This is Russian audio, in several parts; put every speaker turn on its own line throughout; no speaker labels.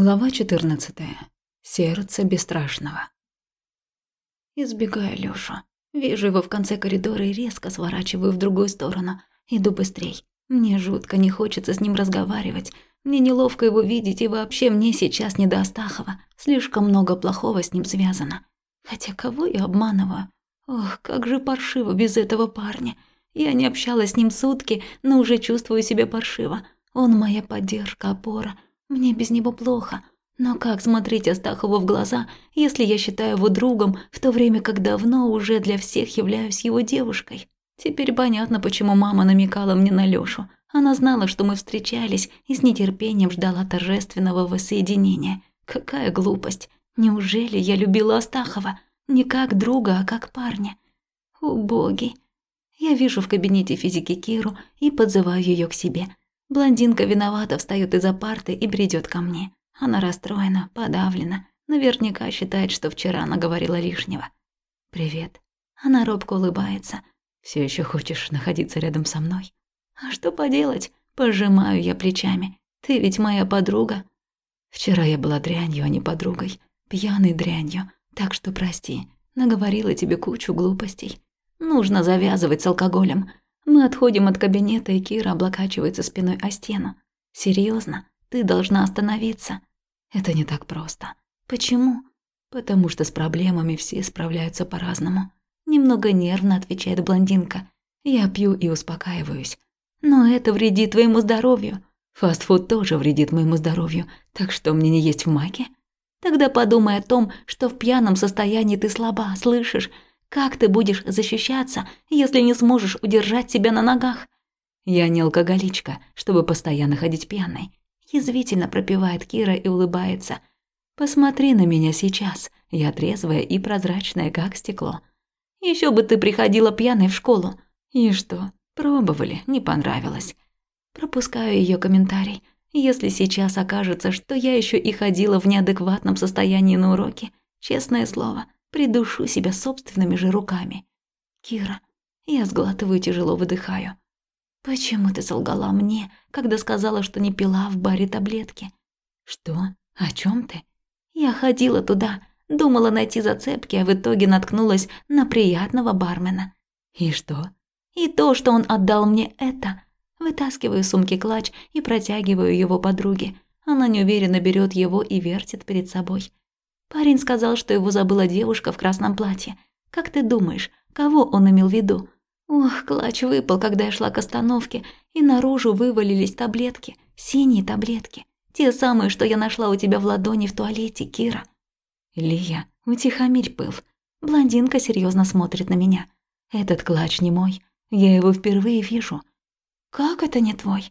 Глава 14. Сердце бесстрашного. Избегаю Лёшу. Вижу его в конце коридора и резко сворачиваю в другую сторону. Иду быстрей. Мне жутко не хочется с ним разговаривать. Мне неловко его видеть, и вообще мне сейчас не до Астахова. Слишком много плохого с ним связано. Хотя кого я обманываю? Ох, как же паршиво без этого парня. Я не общалась с ним сутки, но уже чувствую себя паршиво. Он моя поддержка, опора – мне без него плохо. Но как смотреть Астахову в глаза, если я считаю его другом, в то время как давно уже для всех являюсь его девушкой? Теперь понятно, почему мама намекала мне на Лёшу. Она знала, что мы встречались и с нетерпением ждала торжественного воссоединения. Какая глупость. Неужели я любила Астахова? Не как друга, а как парня. О, боги. Я вижу в кабинете физики Киру и подзываю её к себе – Блондинка виновата встает из-за парты и бредет ко мне. Она расстроена, подавлена. Наверняка считает, что вчера она говорила лишнего. «Привет». Она робко улыбается. Все еще хочешь находиться рядом со мной?» «А что поделать?» Пожимаю я плечами. «Ты ведь моя подруга». «Вчера я была дрянью, а не подругой. Пьяной дрянью. Так что прости. Наговорила тебе кучу глупостей. Нужно завязывать с алкоголем. Мы отходим от кабинета, и Кира облокачивается спиной о стену. Серьезно, ты должна остановиться. Это не так просто. Почему? Потому что с проблемами все справляются по-разному. Немного нервно отвечает блондинка. Я пью и успокаиваюсь. Но это вредит твоему здоровью. Фастфуд тоже вредит моему здоровью, так что мне не есть в маке. Тогда подумай о том, что в пьяном состоянии ты слаба, слышишь? Как ты будешь защищаться, если не сможешь удержать себя на ногах? Я не алкоголичка, чтобы постоянно ходить пьяной. Язвительно пропевает Кира и улыбается. Посмотри на меня сейчас. Я трезвая и прозрачная, как стекло. Еще бы ты приходила пьяной в школу. И что? Пробовали, не понравилось. Пропускаю ее комментарий. Если сейчас окажется, что я еще и ходила в неадекватном состоянии на уроки, честное слово – Придушу себя собственными же руками. Кира, я сглатываю тяжело выдыхаю. Почему ты солгала мне, когда сказала, что не пила в баре таблетки? Что? О чем ты? Я ходила туда, думала найти зацепки, а в итоге наткнулась на приятного бармена. И что? И то, что он отдал мне это. Вытаскиваю сумки клатч и протягиваю его подруге. Она неуверенно берет его и вертит перед собой. Парень сказал, что его забыла девушка в красном платье. Как ты думаешь, кого он имел в виду? Ох, клатч выпал, когда я шла к остановке, и наружу вывалились таблетки, синие таблетки. Те самые, что я нашла у тебя в ладони в туалете, Кира. Лия, утихомирь пыл. Блондинка серьезно смотрит на меня. Этот клатч не мой. Я его впервые вижу. Как это не твой?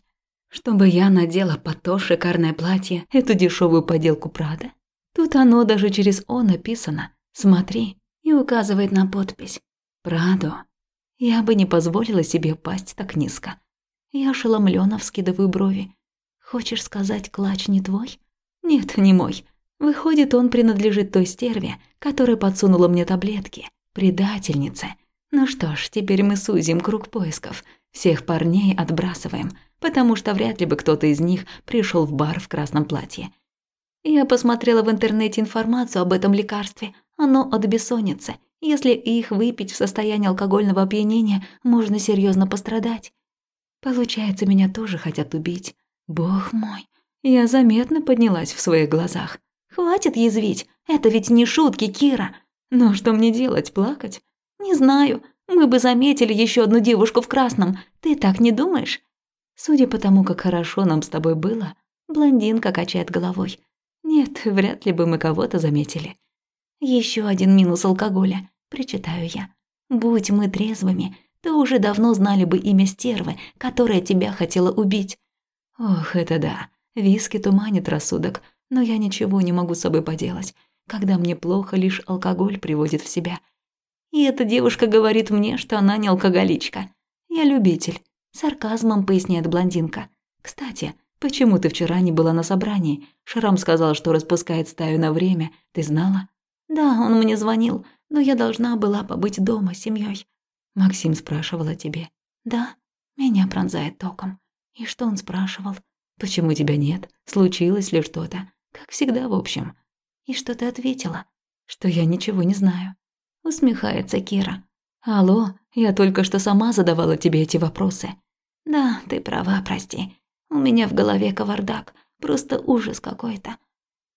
Чтобы я надела под то шикарное платье, эту дешевую поделку Прада? Тут оно даже через «о» написано «Смотри» и указывает на подпись «Прадо». Я бы не позволила себе пасть так низко. Я ошеломлённо вскидываю брови. «Хочешь сказать, клатч не твой?» «Нет, не мой. Выходит, он принадлежит той стерве, которая подсунула мне таблетки. Предательнице. Ну что ж, теперь мы сузим круг поисков. Всех парней отбрасываем, потому что вряд ли бы кто-то из них пришел в бар в красном платье. Я посмотрела в интернете информацию об этом лекарстве. Оно от бессонницы. Если их выпить в состоянии алкогольного опьянения, можно серьезно пострадать. Получается, меня тоже хотят убить. Бог мой, я заметно поднялась в своих глазах. Хватит язвить, это ведь не шутки, Кира. Но что мне делать, плакать? Не знаю, мы бы заметили еще одну девушку в красном. Ты так не думаешь? Судя по тому, как хорошо нам с тобой было, блондинка качает головой. Нет, вряд ли бы мы кого-то заметили. Еще один минус алкоголя, причитаю я. Будь мы трезвыми, то уже давно знали бы имя стервы, которая тебя хотела убить. Ох, это да. Виски туманит рассудок, но я ничего не могу с собой поделать. Когда мне плохо, лишь алкоголь приводит в себя. И эта девушка говорит мне, что она не алкоголичка. Я любитель. Сарказмом поясняет блондинка. Кстати, «Почему ты вчера не была на собрании? Шрам сказал, что распускает стаю на время. Ты знала?» «Да, он мне звонил, но я должна была побыть дома с семьей. Максим спрашивал о тебе. «Да, меня пронзает током. И что он спрашивал? Почему тебя нет? Случилось ли что-то? Как всегда, в общем. И что ты ответила? Что я ничего не знаю. Усмехается Кира. Алло, я только что сама задавала тебе эти вопросы. Да, ты права, прости. У меня в голове кавардак, просто ужас какой-то.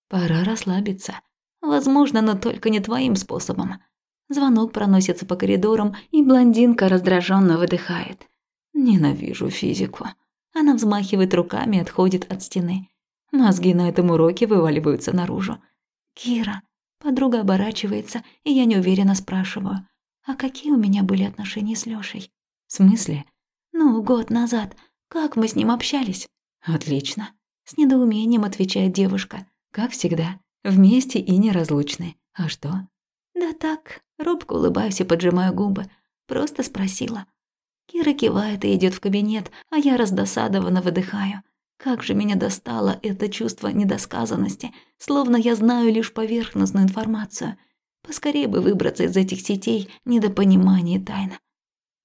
Пора расслабиться. Возможно, но только не твоим способом. Звонок проносится по коридорам, и блондинка раздраженно выдыхает. Ненавижу физику. Она взмахивает руками и отходит от стены. Мозги на этом уроке вываливаются наружу. «Кира». Подруга оборачивается, и я неуверенно спрашиваю. «А какие у меня были отношения с Лёшей?» «В смысле?» «Ну, год назад. Как мы с ним общались?» «Отлично». С недоумением отвечает девушка. «Как всегда. Вместе и неразлучны. А что?» «Да так». Робко улыбаюсь и поджимаю губы. Просто спросила. Кира кивает и идет в кабинет, а я раздосадованно выдыхаю. Как же меня достало это чувство недосказанности, словно я знаю лишь поверхностную информацию. Поскорее бы выбраться из этих сетей недопонимания и тайна.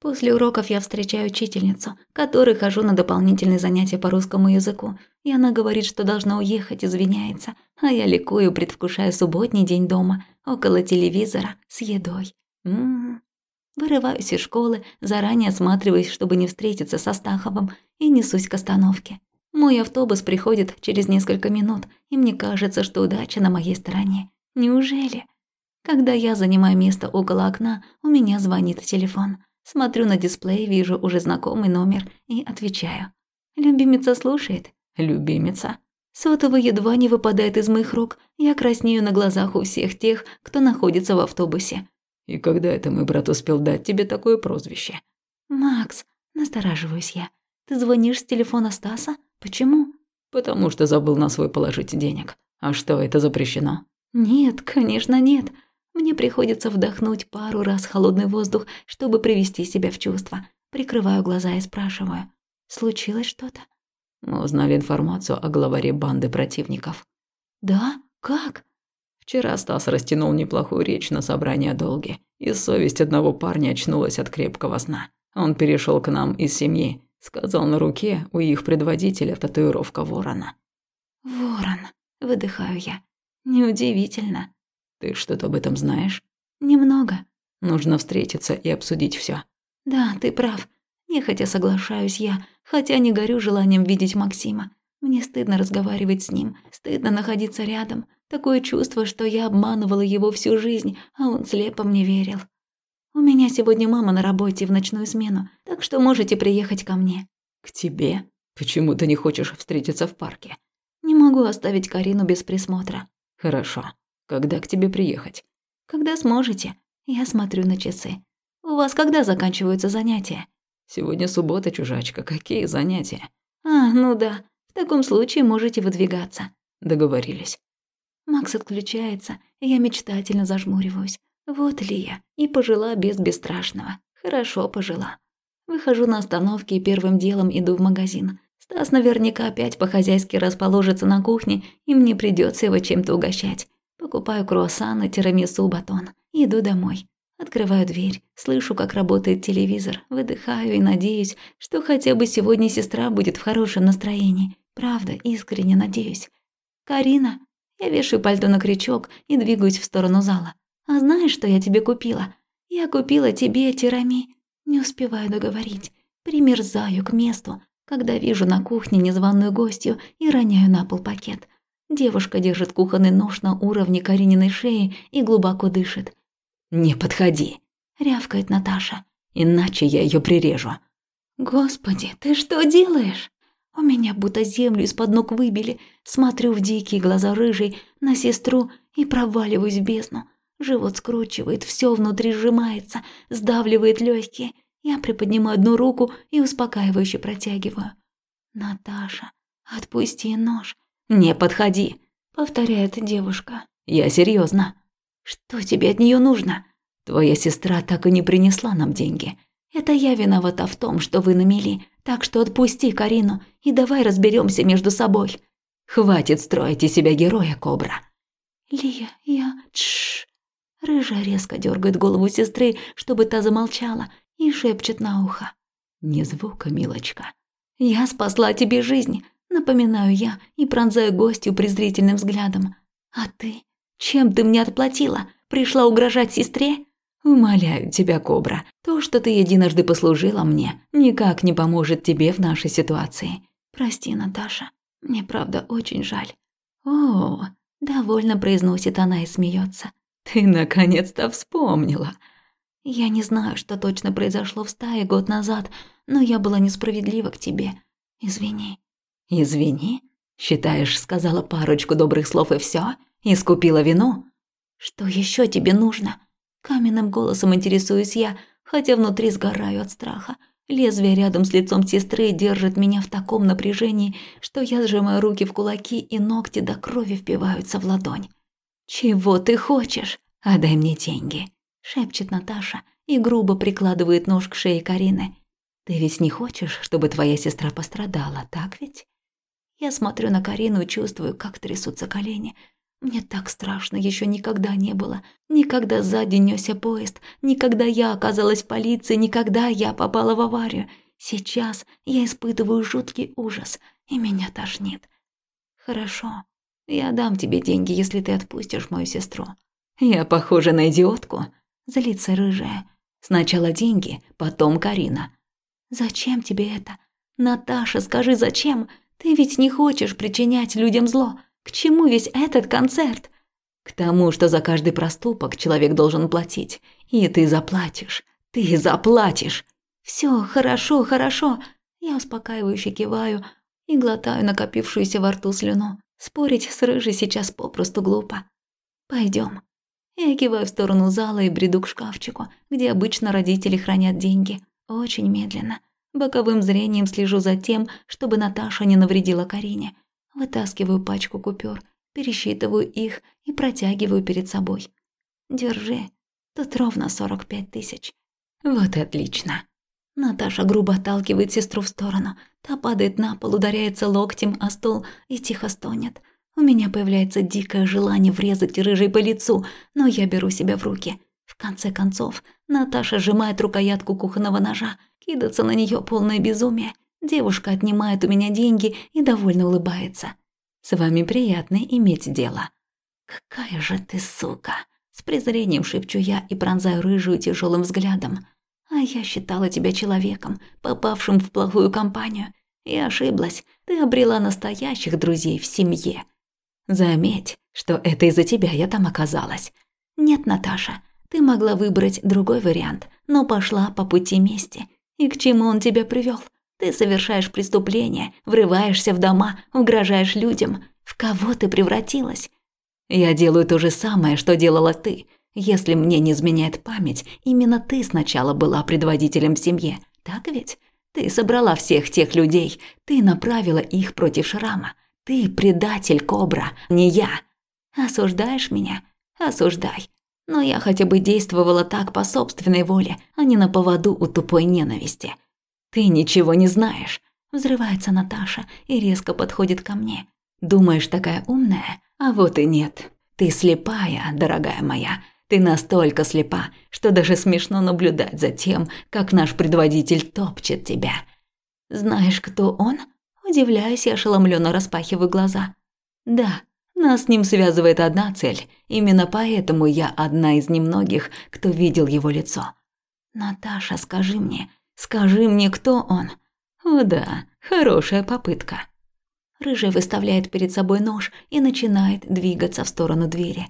После уроков я встречаю учительницу, которой хожу на дополнительные занятия по русскому языку, и она говорит, что должна уехать, извиняется, а я ликую, предвкушая субботний день дома, около телевизора, с едой. М-м-м. Вырываюсь из школы, заранее осматриваясь, чтобы не встретиться со Стаховым, и несусь к остановке. Мой автобус приходит через несколько минут, и мне кажется, что удача на моей стороне. Неужели? Когда я занимаю место около окна, у меня звонит телефон. Смотрю на дисплей, вижу уже знакомый номер и отвечаю. Любимица слушает. Любимица. Сотовый едва не выпадает из моих рук. Я краснею на глазах у всех тех, кто находится в автобусе.
И когда это мой брат успел дать тебе такое прозвище?
Макс, настораживаюсь я. Ты звонишь с телефона Стаса? Почему?
Потому что забыл на свой положить денег. А что, это запрещено?
Нет, конечно, нет. Мне приходится вдохнуть пару раз холодный воздух, чтобы привести себя в чувство. Прикрываю глаза и спрашиваю. Случилось что-то?
Мы узнали информацию о главаре банды противников.
Да? Как?
Вчера Стас растянул неплохую речь на собрании о долге, и совесть одного парня очнулась от крепкого сна. Он перешел к нам из семьи, сказал на руке у их предводителя татуировка ворона.
«Ворон», — выдыхаю я. «Неудивительно».
«Ты что-то об этом знаешь?»
«Немного».
«Нужно встретиться и обсудить все.
«Да, ты прав. Нехотя соглашаюсь я, хотя не горю желанием видеть Максима. Мне стыдно разговаривать с ним, стыдно находиться рядом. Такое чувство, что я обманывала его всю жизнь, а он слепо мне верил. У меня сегодня мама на работе в ночную смену, так что можете приехать ко мне.
К тебе? Почему ты не хочешь встретиться в парке?
Не могу оставить Карину без присмотра.
Хорошо. Когда к тебе приехать?
Когда сможете. Я смотрю на часы. У вас когда заканчиваются занятия?
Сегодня суббота, чужачка. Какие занятия?
А, ну да. В таком случае можете выдвигаться.
Договорились.
Макс отключается, я мечтательно зажмуриваюсь. Вот ли я. И пожила без бесстрашного. Хорошо пожила. Выхожу на остановке и первым делом иду в магазин. Стас наверняка опять по-хозяйски расположится на кухне, и мне придется его чем-то угощать. Покупаю круассаны, тирамису, батон. Иду домой. Открываю дверь, слышу, как работает телевизор, выдыхаю и надеюсь, что хотя бы сегодня сестра будет в хорошем настроении. Правда, искренне надеюсь. «Карина!» Я вешаю пальто на крючок и двигаюсь в сторону зала. «А знаешь, что я тебе купила? Я купила тебе тирами». Не успеваю договорить. Примерзаю к месту, когда вижу на кухне незваную гостью и роняю на пол пакет. Девушка держит кухонный нож на уровне Карининой шеи и глубоко дышит.
«Не подходи», — рявкает Наташа, «иначе я ее прирежу».
«Господи, ты что делаешь?» У меня будто землю из-под ног выбили. Смотрю в дикие глаза рыжей на сестру и проваливаюсь в бездну. Живот скручивает, все внутри сжимается, сдавливает легкие. Я приподнимаю одну руку и успокаивающе протягиваю. «Наташа, отпусти нож».
«Не подходи», —
повторяет девушка.
«Я серьезно.
«Что тебе от нее нужно?»
«Твоя сестра так и не принесла нам деньги.
Это я виновата в том, что вы намели. Так что отпусти Карину и давай разберемся между собой.
Хватит строить из себя героя, Кобра.
Лия, я... Тш. Рыжая резко дергает голову сестры, чтобы та замолчала, и шепчет на ухо.
Не звука, милочка.
Я спасла тебе жизнь. Напоминаю я и пронзаю гостью презрительным взглядом. А ты? Чем ты мне отплатила? Пришла угрожать сестре? Умоляю тебя, Кобра, то, что ты единожды послужила мне, никак не поможет тебе в нашей ситуации. Прости, Наташа, мне правда очень жаль. О, довольно произносит она и смеется. Ты наконец-то вспомнила. Я не знаю, что точно произошло в стае год назад, но я была несправедлива к тебе. Извини. Извини? Считаешь, сказала парочку добрых слов и все? Искупила вину? Что еще тебе нужно? Каменным голосом интересуюсь я, хотя внутри сгораю от страха. Лезвие рядом с лицом сестры держит меня в таком напряжении, что я сжимаю руки в кулаки и ногти до крови впиваются в ладонь. «Чего ты хочешь? Отдай мне деньги», – шепчет Наташа и грубо прикладывает нож к шее Карины. «Ты ведь не хочешь, чтобы твоя сестра пострадала, так ведь?» Я смотрю на Карину и чувствую, как трясутся колени – мне так страшно еще никогда не было. Никогда сзади нёсся поезд, никогда я оказалась в полиции, никогда я попала в аварию. Сейчас я испытываю жуткий ужас, и меня тошнит. Хорошо, я дам тебе деньги, если ты отпустишь мою сестру. Я похожа на идиотку? Злится рыжая. Сначала деньги, потом Карина. Зачем тебе это? Наташа, скажи, зачем? Ты ведь не хочешь причинять людям зло. К чему весь этот концерт? К тому, что за каждый проступок человек должен платить. И ты заплатишь. Ты заплатишь. Все хорошо, хорошо. Я успокаивающе киваю и глотаю накопившуюся во рту слюну. Спорить с рыжей сейчас попросту глупо. Пойдем. Я киваю в сторону зала и бреду к шкафчику, где обычно родители хранят деньги. Очень медленно. Боковым зрением слежу за тем, чтобы Наташа не навредила Карине. Вытаскиваю пачку купюр, пересчитываю их и протягиваю перед собой. Держи, тут ровно сорок пять тысяч. Вот и отлично. Наташа грубо отталкивает сестру в сторону. Та падает на пол, ударяется локтем о стол и тихо стонет. У меня появляется дикое желание врезать рыжей по лицу, но я беру себя в руки. В конце концов, Наташа сжимает рукоятку кухонного ножа, кидаться на нее полное безумие – Девушка отнимает у меня деньги и довольно улыбается. С вами приятно иметь дело. Какая же ты сука! С презрением шепчу я и пронзаю рыжую тяжелым взглядом. А я считала тебя человеком, попавшим в плохую компанию. И ошиблась. Ты обрела настоящих друзей в семье. Заметь, что это из-за тебя я там оказалась. Нет, Наташа, ты могла выбрать другой вариант, но пошла по пути мести. И к чему он тебя привел? Ты совершаешь преступление, врываешься в дома, угрожаешь людям. В кого ты превратилась? Я делаю то же самое, что делала ты. Если мне не изменяет память, именно ты сначала была предводителем в семье, так ведь? Ты собрала всех тех людей, ты направила их против Шрама. Ты предатель, Кобра, не я. Осуждаешь меня? Осуждай. Но я хотя бы действовала так по собственной воле, а не на поводу у тупой ненависти. «Ты ничего не знаешь», – взрывается Наташа и резко подходит ко мне. «Думаешь, такая умная? А вот и нет. Ты слепая, дорогая моя. Ты настолько слепа, что даже смешно наблюдать за тем, как наш предводитель топчет тебя. Знаешь, кто он?» Удивляюсь и ошеломленно распахиваю глаза. «Да, нас с ним связывает одна цель. Именно поэтому я одна из немногих, кто видел его лицо. Наташа, скажи мне, Скажи мне, кто он?» «О да, хорошая попытка». Рыжая выставляет перед собой нож и начинает двигаться в сторону двери.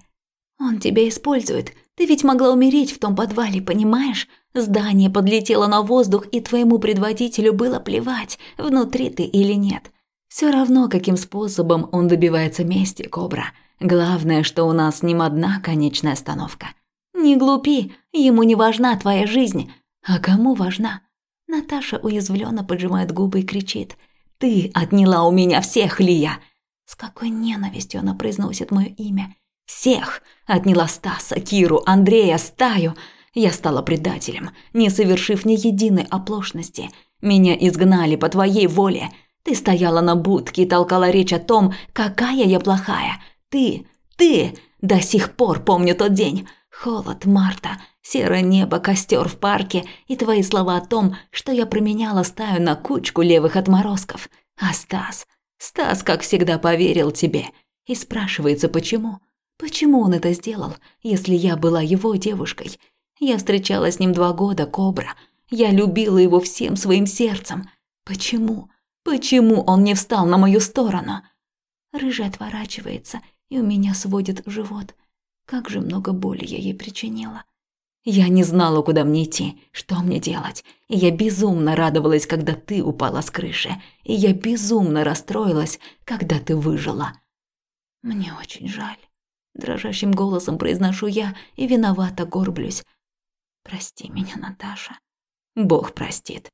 «Он тебя использует. Ты ведь могла умереть в том подвале, понимаешь? Здание подлетело на воздух, и твоему предводителю было плевать, внутри ты или нет. Все равно, каким способом он добивается мести, Кобра. Главное, что у нас с ним одна конечная остановка. Не глупи, ему не важна твоя жизнь. А кому важна? Наташа уязвленно поджимает губы и кричит. «Ты отняла у меня всех, Лия!» С какой ненавистью она произносит мое имя. «Всех! Отняла Стаса, Киру, Андрея, Стаю!» Я стала предателем, не совершив ни единой оплошности. Меня изгнали по твоей воле. Ты стояла на будке и толкала речь о том, какая я плохая. Ты, ты, до сих пор помню тот день. Холод марта, серое небо, костер в парке и твои слова о том, что я променяла стаю на кучку левых отморозков. А Стас, Стас, как всегда, поверил тебе. И спрашивается, почему? Почему он это сделал, если я была его девушкой? Я встречалась с ним два года, Кобра. Я любила его всем своим сердцем. Почему? Почему он не встал на мою сторону? Рыжий отворачивается, и у меня сводит живот. Как же много боли я ей причинила. Я не знала, куда мне идти, что мне делать. И я безумно радовалась, когда ты упала с крыши. И я безумно расстроилась, когда ты выжила. Мне очень жаль. Дрожащим голосом произношу я и виновато горблюсь. Прости меня, Наташа. Бог простит.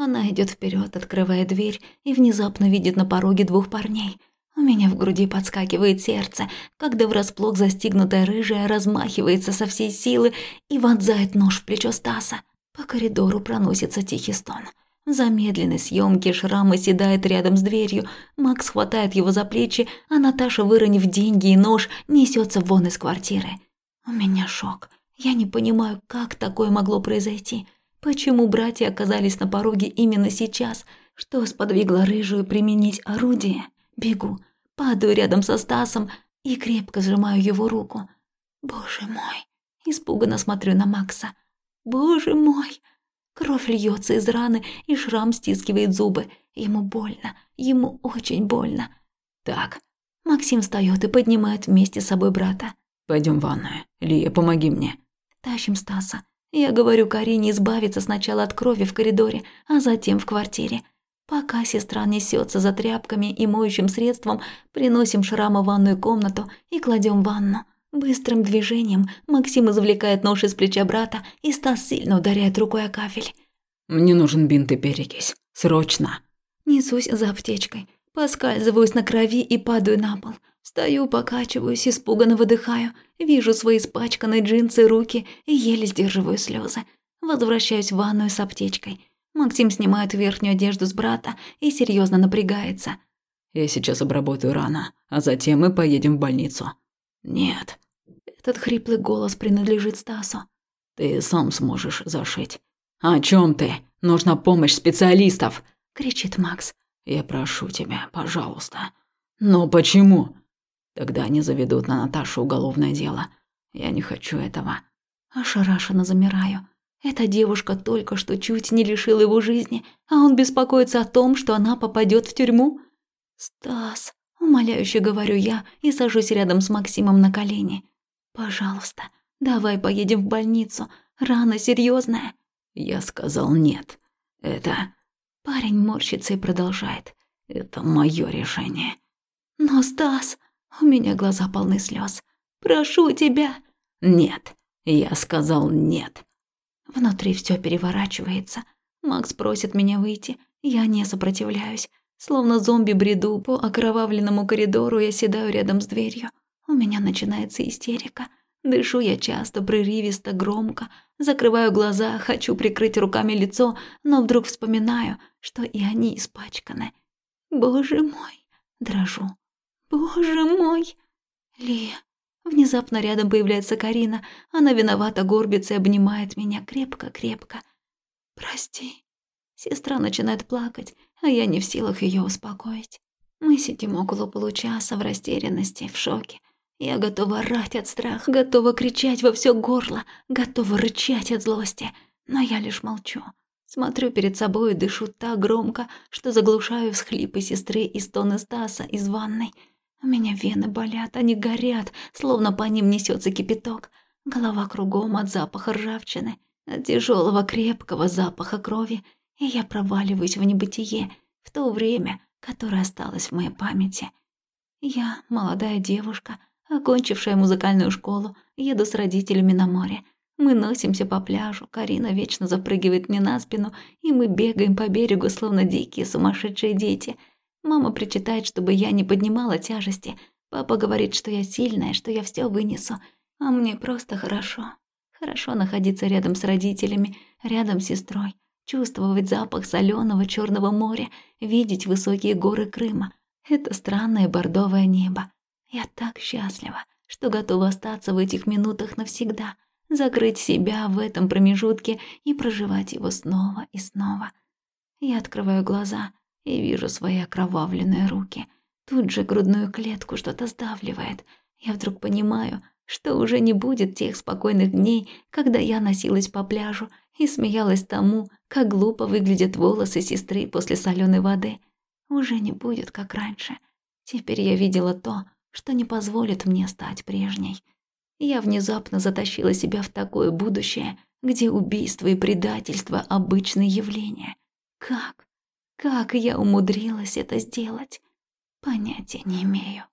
Она идет вперед, открывая дверь, и внезапно видит на пороге двух парней – у меня в груди подскакивает сердце, когда врасплох застигнутая рыжая размахивается со всей силы и вонзает нож в плечо Стаса. По коридору проносится тихий стон. В замедленной съемке шрам оседает рядом с дверью, Макс хватает его за плечи, а Наташа, выронив деньги и нож, несется вон из квартиры. У меня шок. Я не понимаю, как такое могло произойти. Почему братья оказались на пороге именно сейчас? Что сподвигло рыжую применить орудие? Бегу, падаю рядом со Стасом и крепко сжимаю его руку. Боже мой, испуганно смотрю на Макса. Боже мой, кровь льется из раны, и шрам стискивает зубы. Ему больно, ему очень больно. Так, Максим встает и поднимает вместе с собой брата.
Пойдем в ванную. Лия, помоги мне.
Тащим Стаса. Я говорю Карине избавиться сначала от крови в коридоре, а затем в квартире. Пока сестра несется за тряпками и моющим средством, приносим шрама в ванную комнату и кладем в ванну. Быстрым движением Максим извлекает нож из плеча брата и Стас сильно ударяет рукой о кафель.
«Мне нужен бинт и перекись. Срочно!»
Несусь за аптечкой, поскальзываюсь на крови и падаю на пол. Стою, покачиваюсь, испуганно выдыхаю, вижу свои испачканные джинсы, руки и еле сдерживаю слезы. Возвращаюсь в ванную с аптечкой – Максим снимает верхнюю одежду с брата и серьезно напрягается.
«Я сейчас обработаю рано, а затем мы поедем в больницу». «Нет».
Этот хриплый голос принадлежит Стасу.
«Ты сам сможешь зашить». «О чем ты? Нужна помощь специалистов!» – кричит Макс. «Я прошу тебя, пожалуйста». «Но почему?» «Тогда они заведут на Наташу уголовное дело. Я не хочу этого».
Ошарашенно замираю. Эта девушка только что чуть не лишила его жизни, а он беспокоится о том, что она попадет в тюрьму. «Стас», – умоляюще говорю я и сажусь рядом с Максимом на колени. «Пожалуйста, давай поедем в больницу. Рана серьезная.
Я сказал нет. Это...
Парень морщится и продолжает.
Это мое решение.
Но, Стас, у меня глаза полны слез. Прошу тебя.
Нет. Я сказал нет.
Внутри все переворачивается. Макс просит меня выйти. Я не сопротивляюсь. Словно зомби бреду по окровавленному коридору и оседаю рядом с дверью. У меня начинается истерика. Дышу я часто, прерывисто, громко. Закрываю глаза, хочу прикрыть руками лицо, но вдруг вспоминаю, что и они испачканы. Боже мой, дрожу. Боже мой. Лия, Внезапно рядом появляется Карина. Она виновата горбится и обнимает меня крепко-крепко. «Прости». Сестра начинает плакать, а я не в силах ее успокоить. Мы сидим около получаса в растерянности, в шоке. Я готова орать от страха, готова кричать во все горло, готова рычать от злости. Но я лишь молчу. Смотрю перед собой и дышу так громко, что заглушаю всхлипы сестры и стоны Стаса из ванной – у меня вены болят, они горят, словно по ним несется кипяток. Голова кругом от запаха ржавчины, от тяжелого крепкого запаха крови, и я проваливаюсь в небытие, в то время, которое осталось в моей памяти. Я молодая девушка, окончившая музыкальную школу, еду с родителями на море. Мы носимся по пляжу, Карина вечно запрыгивает мне на спину, и мы бегаем по берегу, словно дикие сумасшедшие дети – Мама причитает, чтобы я не поднимала тяжести. Папа говорит, что я сильная, что я все вынесу. А мне просто хорошо. Хорошо находиться рядом с родителями, рядом с сестрой, чувствовать запах соленого черного моря, видеть высокие горы Крыма. Это странное бордовое небо. Я так счастлива, что готова остаться в этих минутах навсегда, закрыть себя в этом промежутке и проживать его снова и снова. Я открываю глаза и вижу свои окровавленные руки. Тут же грудную клетку что-то сдавливает. Я вдруг понимаю, что уже не будет тех спокойных дней, когда я носилась по пляжу и смеялась тому, как глупо выглядят волосы сестры после соленой воды. Уже не будет, как раньше. Теперь я видела то, что не позволит мне стать прежней. Я внезапно затащила себя в такое будущее, где убийство и предательство – обычные явления. Как? Как я умудрилась это сделать? Понятия не имею.